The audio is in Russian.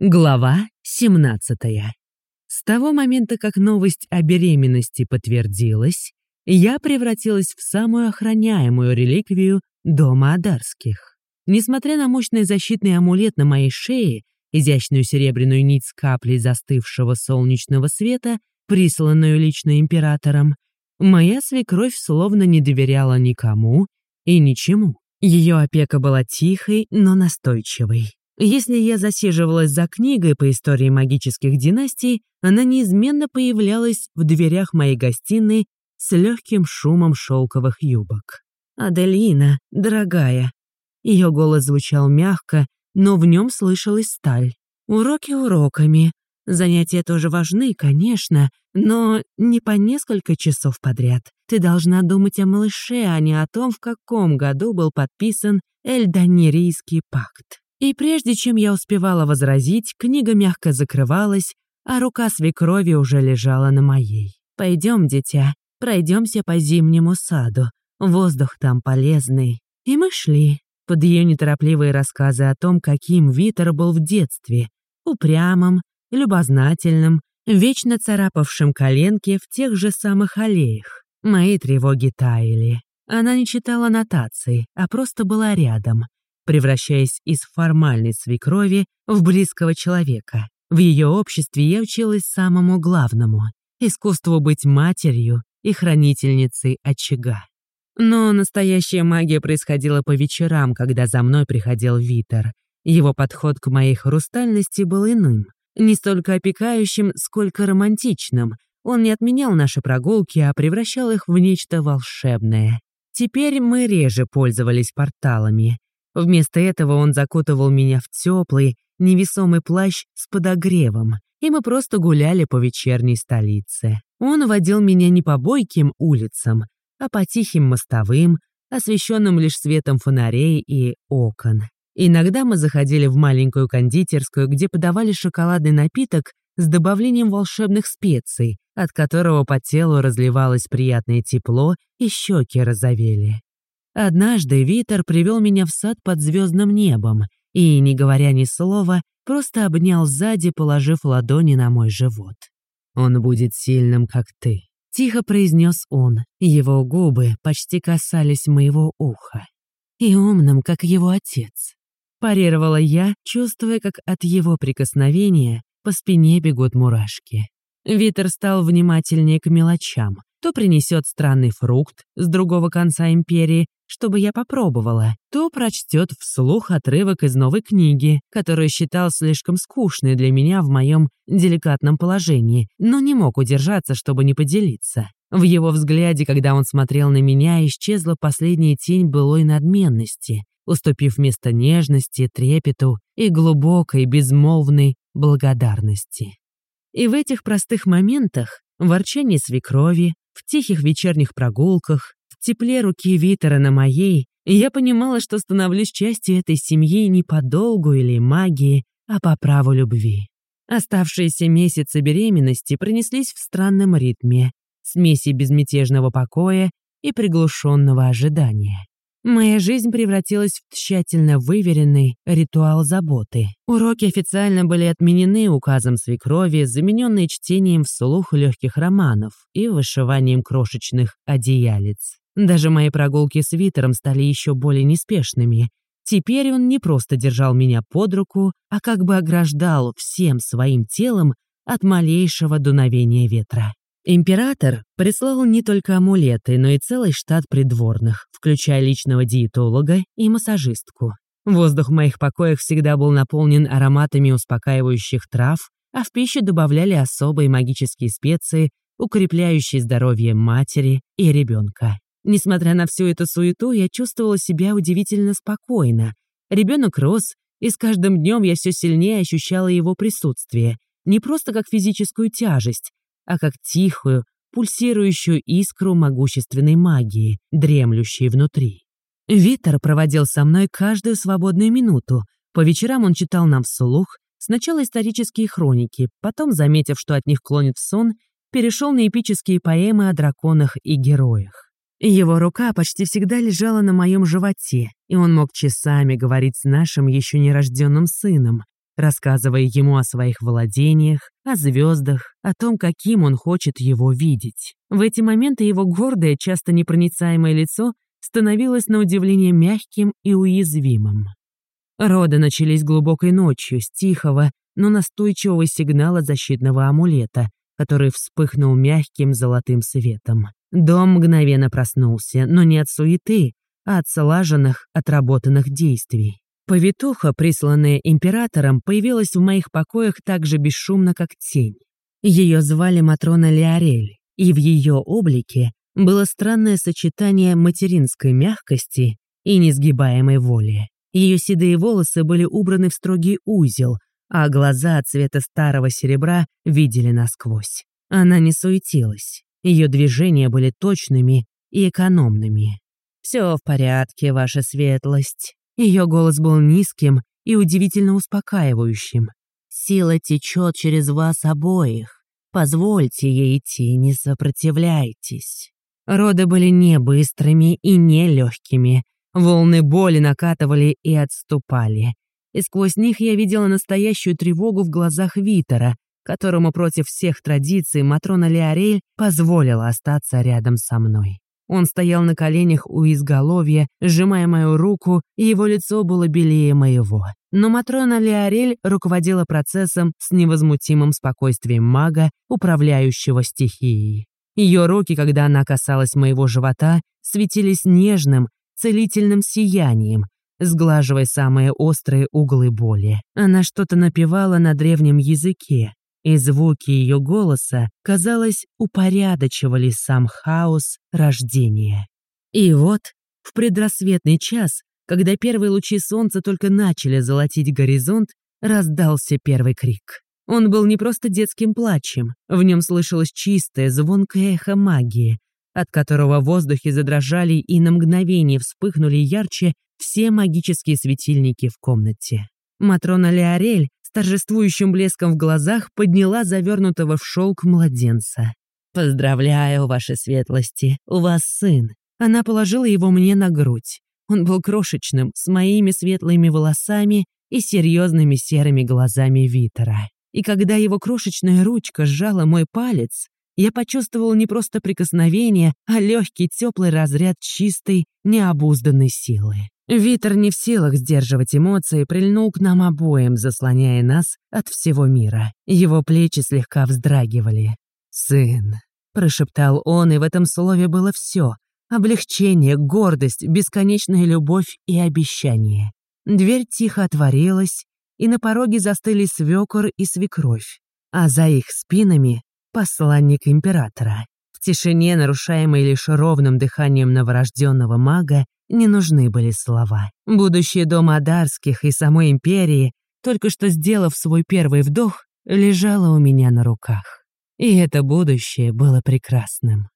Глава 17. С того момента, как новость о беременности подтвердилась, я превратилась в самую охраняемую реликвию дома Адарских. Несмотря на мощный защитный амулет на моей шее, изящную серебряную нить с каплей застывшего солнечного света, присланную лично императором, моя свекровь словно не доверяла никому и ничему. Ее опека была тихой, но настойчивой. Если я засиживалась за книгой по истории магических династий, она неизменно появлялась в дверях моей гостиной с легким шумом шелковых юбок. «Аделина, дорогая». Ее голос звучал мягко, но в нем слышалась сталь. «Уроки уроками. Занятия тоже важны, конечно, но не по несколько часов подряд. Ты должна думать о малыше, а не о том, в каком году был подписан Эльданирийский пакт». И прежде чем я успевала возразить, книга мягко закрывалась, а рука свекрови уже лежала на моей. «Пойдем, дитя, пройдемся по зимнему саду. Воздух там полезный». И мы шли под ее неторопливые рассказы о том, каким Витер был в детстве, упрямым, любознательным, вечно царапавшим коленки в тех же самых аллеях. Мои тревоги таяли. Она не читала нотации, а просто была рядом, превращаясь из формальной свекрови в близкого человека. В ее обществе я училась самому главному — искусству быть матерью и хранительницей очага. Но настоящая магия происходила по вечерам, когда за мной приходил Витер. Его подход к моей хрустальности был иным, не столько опекающим, сколько романтичным. Он не отменял наши прогулки, а превращал их в нечто волшебное. Теперь мы реже пользовались порталами. Вместо этого он закутывал меня в теплый, невесомый плащ с подогревом, и мы просто гуляли по вечерней столице. Он водил меня не по бойким улицам, а по тихим мостовым, освещенным лишь светом фонарей и окон. Иногда мы заходили в маленькую кондитерскую, где подавали шоколадный напиток с добавлением волшебных специй, от которого по телу разливалось приятное тепло и щеки розовели. Однажды Витер привел меня в сад под звездным небом и, не говоря ни слова, просто обнял сзади, положив ладони на мой живот. «Он будет сильным, как ты», — тихо произнес он. Его губы почти касались моего уха. «И умным, как его отец», — парировала я, чувствуя, как от его прикосновения по спине бегут мурашки. Витер стал внимательнее к мелочам. То принесет странный фрукт с другого конца империи, чтобы я попробовала, то прочтет вслух отрывок из новой книги, которую считал слишком скучной для меня в моем деликатном положении, но не мог удержаться, чтобы не поделиться. В его взгляде, когда он смотрел на меня, исчезла последняя тень былой надменности, уступив место нежности, трепету и глубокой, безмолвной благодарности. И в этих простых моментах, ворчании свекрови, в тихих вечерних прогулках, в тепле руки Витера на моей, я понимала, что становлюсь частью этой семьи не по долгу или магии, а по праву любви. Оставшиеся месяцы беременности пронеслись в странном ритме, смеси безмятежного покоя и приглушенного ожидания. Моя жизнь превратилась в тщательно выверенный ритуал заботы. Уроки официально были отменены указом свекрови, замененные чтением вслух легких романов и вышиванием крошечных одеялец. Даже мои прогулки с Витером стали еще более неспешными. Теперь он не просто держал меня под руку, а как бы ограждал всем своим телом от малейшего дуновения ветра. Император прислал не только амулеты, но и целый штат придворных, включая личного диетолога и массажистку. Воздух в моих покоях всегда был наполнен ароматами успокаивающих трав, а в пищу добавляли особые магические специи, укрепляющие здоровье матери и ребенка. Несмотря на всю эту суету, я чувствовала себя удивительно спокойно. Ребенок рос, и с каждым днем я все сильнее ощущала его присутствие, не просто как физическую тяжесть, а как тихую, пульсирующую искру могущественной магии, дремлющей внутри. Витер проводил со мной каждую свободную минуту. По вечерам он читал нам вслух, сначала исторические хроники, потом, заметив, что от них клонит в сон, перешел на эпические поэмы о драконах и героях. Его рука почти всегда лежала на моем животе, и он мог часами говорить с нашим еще нерожденным сыном, рассказывая ему о своих владениях, о звездах, о том, каким он хочет его видеть. В эти моменты его гордое, часто непроницаемое лицо становилось на удивление мягким и уязвимым. Роды начались глубокой ночью с тихого, но настойчивого сигнала защитного амулета, который вспыхнул мягким золотым светом. Дом мгновенно проснулся, но не от суеты, а от слаженных, отработанных действий. Повитуха, присланная императором, появилась в моих покоях так же бесшумно, как тень. Ее звали Матрона Леорель, и в ее облике было странное сочетание материнской мягкости и несгибаемой воли. Ее седые волосы были убраны в строгий узел, а глаза цвета старого серебра видели насквозь. Она не суетилась. Ее движения были точными и экономными. «Все в порядке, ваша светлость». Ее голос был низким и удивительно успокаивающим. «Сила течет через вас обоих. Позвольте ей идти, не сопротивляйтесь». Роды были не быстрыми и не легкими. Волны боли накатывали и отступали. И сквозь них я видела настоящую тревогу в глазах Витера, которому против всех традиций Матрона Леорель позволила остаться рядом со мной. Он стоял на коленях у изголовья, сжимая мою руку, и его лицо было белее моего. Но Матрона Леорель руководила процессом с невозмутимым спокойствием мага, управляющего стихией. Ее руки, когда она касалась моего живота, светились нежным, целительным сиянием, сглаживая самые острые углы боли. Она что-то напевала на древнем языке, и звуки ее голоса, казалось, упорядочивали сам хаос рождения. И вот, в предрассветный час, когда первые лучи солнца только начали золотить горизонт, раздался первый крик. Он был не просто детским плачем, в нем слышалось чистое, звонкое эхо магии, от которого в воздухе задрожали и на мгновение вспыхнули ярче все магические светильники в комнате. Матрона Леорель с торжествующим блеском в глазах подняла завернутого в шелк младенца. «Поздравляю, ваши светлости, у вас сын». Она положила его мне на грудь. Он был крошечным, с моими светлыми волосами и серьезными серыми глазами Витера. И когда его крошечная ручка сжала мой палец, я почувствовал не просто прикосновение, а легкий теплый разряд чистой, необузданной силы. Витер не в силах сдерживать эмоции, прильнул к нам обоим, заслоняя нас от всего мира. Его плечи слегка вздрагивали. «Сын», — прошептал он, и в этом слове было все: облегчение, гордость, бесконечная любовь и обещание. Дверь тихо отворилась, и на пороге застыли свекор и свекровь, а за их спинами — посланник императора. В тишине, нарушаемой лишь ровным дыханием новорожденного мага, не нужны были слова. Будущее дома Адарских и самой империи, только что сделав свой первый вдох, лежало у меня на руках. И это будущее было прекрасным.